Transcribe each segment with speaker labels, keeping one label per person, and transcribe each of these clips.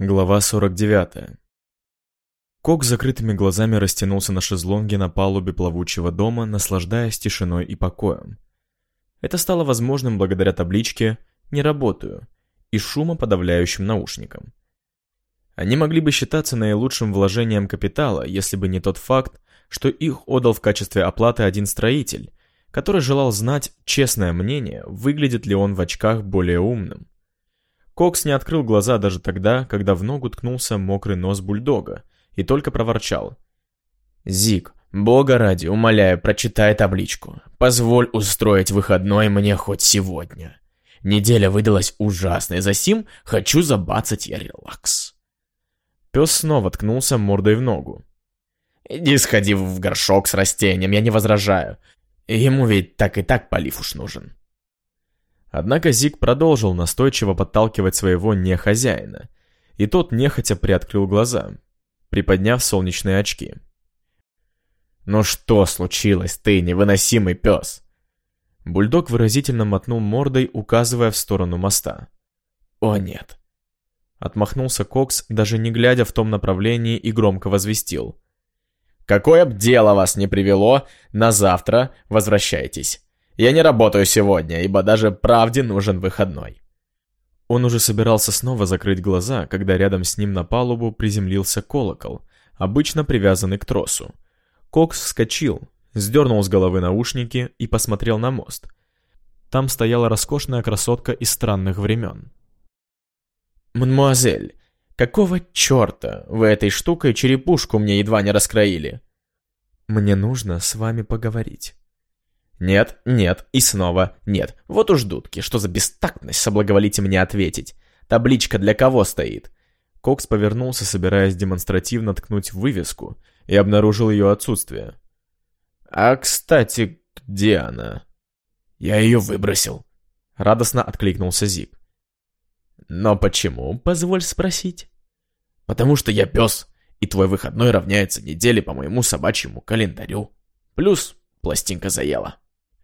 Speaker 1: Глава 49. Кок с закрытыми глазами растянулся на шезлонге на палубе плавучего дома, наслаждаясь тишиной и покоем. Это стало возможным благодаря табличке «Не работаю» и шумоподавляющим наушникам. Они могли бы считаться наилучшим вложением капитала, если бы не тот факт, что их отдал в качестве оплаты один строитель, который желал знать честное мнение, выглядит ли он в очках более умным. Кокс не открыл глаза даже тогда, когда в ногу ткнулся мокрый нос бульдога, и только проворчал.
Speaker 2: «Зик, бога ради, умоляю, прочитай табличку. Позволь устроить выходной мне хоть сегодня. Неделя выдалась ужасной, засим хочу забацать я релакс».
Speaker 1: Пес снова ткнулся мордой в ногу.
Speaker 2: «Иди сходи в горшок с растением, я не возражаю. Ему ведь так и так полив уж нужен».
Speaker 1: Однако Зиг продолжил настойчиво подталкивать своего не-хозяина, и тот нехотя приоткрыл глаза, приподняв солнечные очки.
Speaker 2: «Ну что случилось, ты невыносимый пес?»
Speaker 1: Бульдог выразительно мотнул мордой, указывая в сторону моста.
Speaker 2: «О нет!»
Speaker 1: Отмахнулся Кокс, даже не глядя в том направлении, и громко возвестил.
Speaker 2: «Какое б дело вас не привело, на завтра возвращайтесь. Я не работаю сегодня, ибо даже правде нужен выходной».
Speaker 1: Он уже собирался снова закрыть глаза, когда рядом с ним на палубу приземлился колокол, обычно привязанный к тросу. Кокс вскочил, сдернул с головы наушники и посмотрел на мост. Там стояла роскошная красотка из странных времен.
Speaker 2: «Мадемуазель, какого черта вы этой штукой черепушку мне едва не раскроили?»
Speaker 1: «Мне нужно с вами поговорить».
Speaker 2: Нет, нет и снова нет. Вот уж дудки, что за бестактность соблаговолите мне ответить. Табличка для кого стоит?
Speaker 1: Кокс повернулся, собираясь демонстративно ткнуть вывеску, и обнаружил ее отсутствие.
Speaker 2: «А, кстати, где она?» «Я ее выбросил», — радостно откликнулся Зик. «Но почему, позволь спросить?» «Потому что я пес, и твой выходной равняется неделе по моему собачьему календарю. Плюс пластинка заела».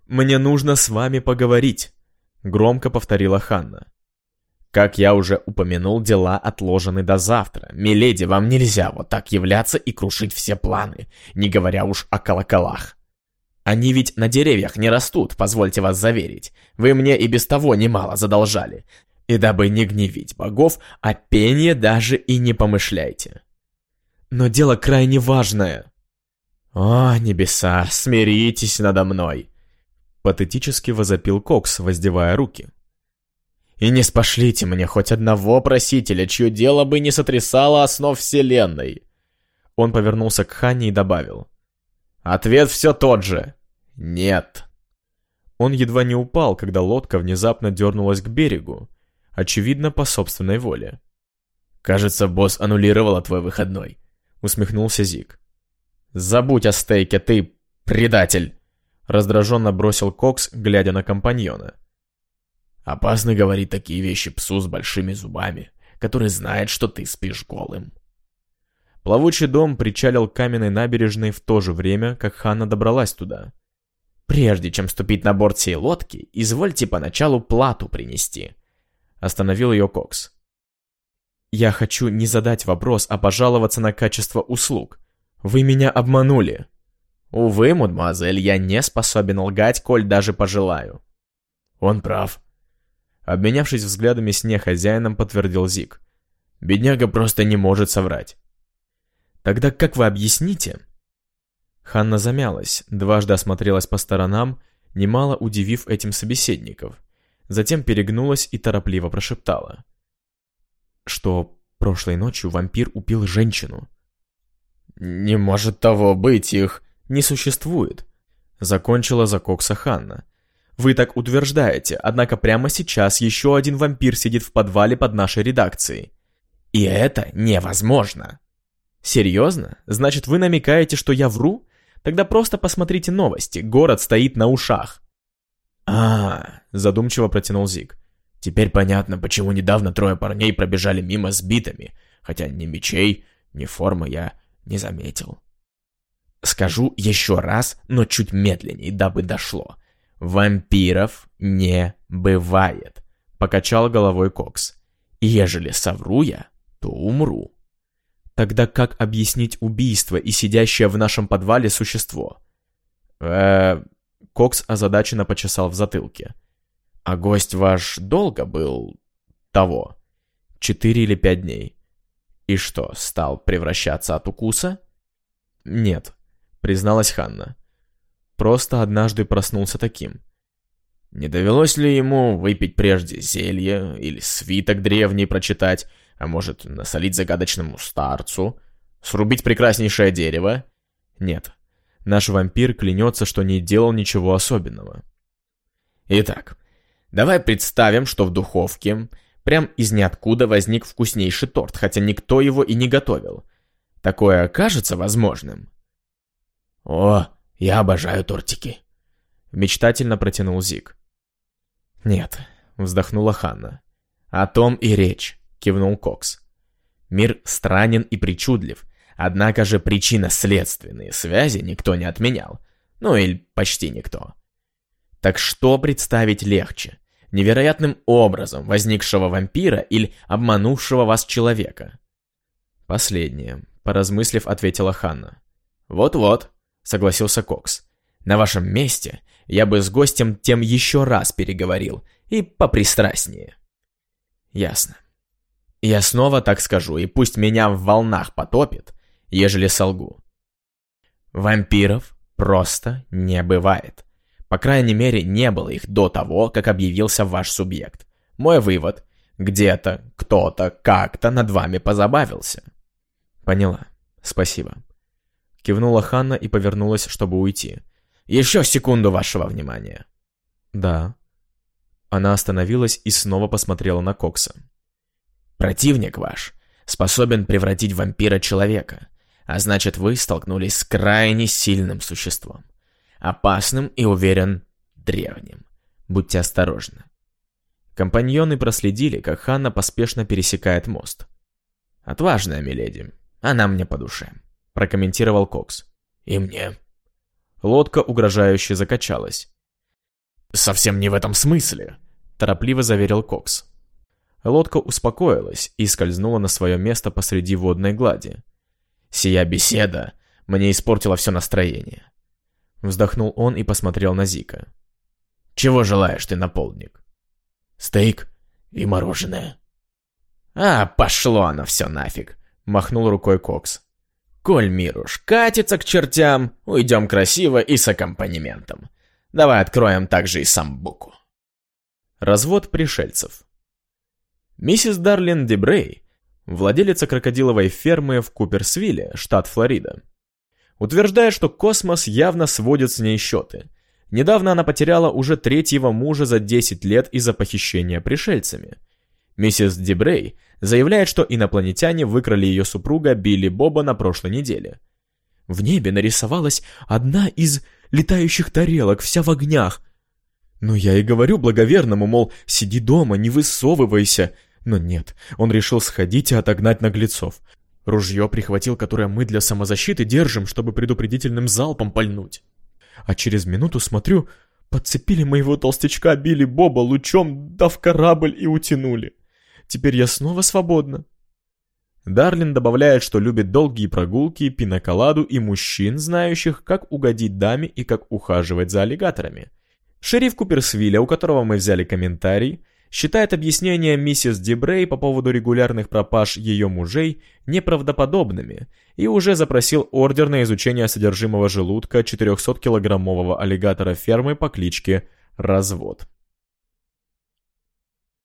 Speaker 1: «Мне нужно с вами поговорить», — громко повторила Ханна.
Speaker 2: «Как я уже упомянул, дела отложены до завтра. Миледи, вам нельзя вот так являться и крушить все планы, не говоря уж о колоколах. Они ведь на деревьях не растут, позвольте вас заверить. Вы мне и без того немало задолжали. И дабы не гневить богов, о пенье даже и не помышляйте».
Speaker 1: «Но дело крайне важное»,
Speaker 2: «О, небеса, смиритесь надо мной!»
Speaker 1: Патетически возопил Кокс, воздевая руки.
Speaker 2: «И не спошлите мне хоть одного просителя, чье дело бы не сотрясало основ вселенной!»
Speaker 1: Он повернулся к Ханне и добавил.
Speaker 2: «Ответ все тот же. Нет!»
Speaker 1: Он едва не упал, когда лодка внезапно дернулась к берегу, очевидно, по собственной воле.
Speaker 2: «Кажется, босс аннулировала твой выходной», — усмехнулся Зик. «Забудь о стейке, ты предатель!»
Speaker 1: Раздраженно бросил Кокс, глядя на компаньона.
Speaker 2: «Опасно говорить такие вещи псу с большими зубами, который знает, что ты спишь голым».
Speaker 1: Плавучий дом причалил к каменной набережной в то же время, как Ханна добралась туда.
Speaker 2: «Прежде чем ступить на борт сей лодки, извольте поначалу плату принести», — остановил ее Кокс.
Speaker 1: «Я хочу не задать вопрос, а пожаловаться на качество услуг. Вы меня обманули!»
Speaker 2: Увы, мадемуазель, я не способен лгать, коль даже пожелаю.
Speaker 1: Он прав. Обменявшись взглядами с нехозяином, подтвердил Зик. Бедняга просто не может соврать. Тогда как вы объясните? Ханна замялась, дважды осмотрелась по сторонам, немало удивив этим собеседников. Затем перегнулась и торопливо прошептала. Что прошлой ночью вампир убил женщину.
Speaker 2: «Не может того быть, их...»
Speaker 1: не существует. Закончила за Кокса Ханна. Вы так утверждаете, однако прямо сейчас еще один вампир сидит в подвале под нашей редакцией.
Speaker 2: И это невозможно.
Speaker 1: Серьезно? Значит, вы намекаете, что я вру? Тогда просто посмотрите новости, город стоит на ушах.
Speaker 2: А, задумчиво протянул Зик. Теперь понятно, почему недавно трое парней пробежали мимо с битами, хотя ни мечей, ни формы я не заметил. Скажу еще раз, но чуть медленнее, дабы дошло. Вампиров не бывает, покачал головой Кокс. Ежели совру я, то умру.
Speaker 1: Тогда как объяснить убийство и сидящее в нашем подвале существо? э Кокс озадаченно почесал в затылке.
Speaker 2: А гость ваш долго был того?
Speaker 1: Четыре или пять дней.
Speaker 2: И что, стал превращаться от укуса?
Speaker 1: Нет, призналась Ханна. Просто однажды проснулся таким.
Speaker 2: Не довелось ли ему выпить прежде зелье или свиток древний прочитать, а может, насолить загадочному старцу, срубить прекраснейшее дерево?
Speaker 1: Нет, наш вампир клянется, что не делал ничего особенного.
Speaker 2: Итак, давай представим, что в духовке прям из ниоткуда возник вкуснейший торт, хотя никто его и не готовил. Такое кажется возможным? О, я обожаю тортики.
Speaker 1: Мечтательно протянул Зик.
Speaker 2: «Нет», — вздохнула Ханна. «О том и речь», — кивнул Кокс. «Мир странен и причудлив, однако же причинно-следственные связи никто не отменял. Ну или почти никто. Так что представить легче? Невероятным образом возникшего вампира или обманувшего вас человека?»
Speaker 1: «Последнее», — поразмыслив, ответила Ханна.
Speaker 2: «Вот-вот», — согласился Кокс. «На вашем месте я бы с гостем тем еще раз переговорил, и попристрастнее. Ясно. Я снова так скажу, и пусть меня в волнах потопит, ежели солгу. Вампиров просто не бывает. По крайней мере, не было их до того, как объявился ваш субъект. Мой вывод – где-то, кто-то, как-то над вами позабавился.
Speaker 1: Поняла. Спасибо. Кивнула Ханна и повернулась, чтобы уйти.
Speaker 2: Еще секунду вашего внимания.
Speaker 1: Да. Она остановилась и снова посмотрела на Кокса.
Speaker 2: Противник ваш способен превратить вампира человека, а значит вы столкнулись с крайне сильным существом. Опасным и, уверен, древним. Будьте осторожны.
Speaker 1: Компаньоны проследили, как Ханна поспешно пересекает мост.
Speaker 2: «Отважная, миледи. Она мне по душе», — прокомментировал Кокс. «И мне»,
Speaker 1: Лодка угрожающе закачалась.
Speaker 2: «Совсем не в этом смысле», —
Speaker 1: торопливо заверил Кокс. Лодка успокоилась и скользнула на свое место посреди водной глади.
Speaker 2: «Сия беседа мне испортила все настроение».
Speaker 1: Вздохнул он и посмотрел на Зика.
Speaker 2: «Чего желаешь ты на полдник?» «Стейк и мороженое». «А, пошло оно все нафиг», — махнул рукой Кокс. Коль мир уж катится к чертям, уйдем красиво и с аккомпанементом. Давай откроем также и самбуку.
Speaker 1: Развод пришельцев. Миссис Дарлин Дебрей, владелица крокодиловой фермы в Куперсвилле, штат Флорида, утверждает, что космос явно сводит с ней счеты. Недавно она потеряла уже третьего мужа за 10 лет из-за похищения пришельцами. Миссис Дебрей заявляет, что инопланетяне выкрали ее супруга Билли Боба на прошлой неделе. В небе нарисовалась одна из летающих тарелок, вся в огнях. Ну, я и говорю благоверному, мол, сиди дома, не высовывайся. Но нет, он решил сходить и отогнать наглецов. Ружье прихватил, которое мы для самозащиты держим, чтобы предупредительным залпом пальнуть. А через минуту смотрю, подцепили моего толстячка Билли Боба лучом, дав корабль и утянули. Теперь я снова свободна. Дарлин добавляет, что любит долгие прогулки, пиноколаду и мужчин, знающих, как угодить даме и как ухаживать за аллигаторами. Шериф Куперсвилля, у которого мы взяли комментарий, считает объяснения миссис Дебрей по поводу регулярных пропаж ее мужей неправдоподобными и уже запросил ордер на изучение содержимого желудка 400-килограммового аллигатора фермы по кличке Развод.